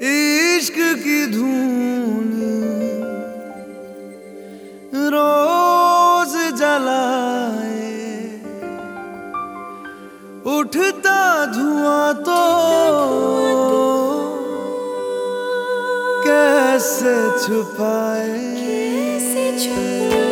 इश्क की धून रोज जलाए। उठता धुआँ तो कैसे छुपाए? कैसे छुपाए?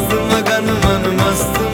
मन मस्त मगन मन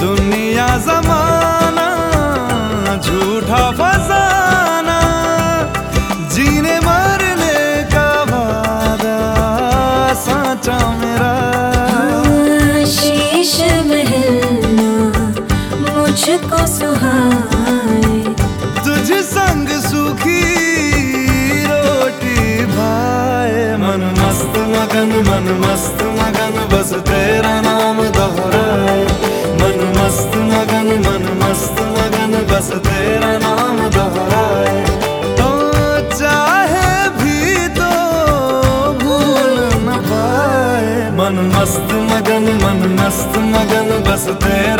दुनिया जमाना झूठा फसाना जीने मरने का वादा साचा मेरा। शीश महलना मुझको सुहाए। तुझ संग सुखी रोटी भाए। मन मस्त मगन मन मस्त मगन बस तेरा नाम दोहराए मगन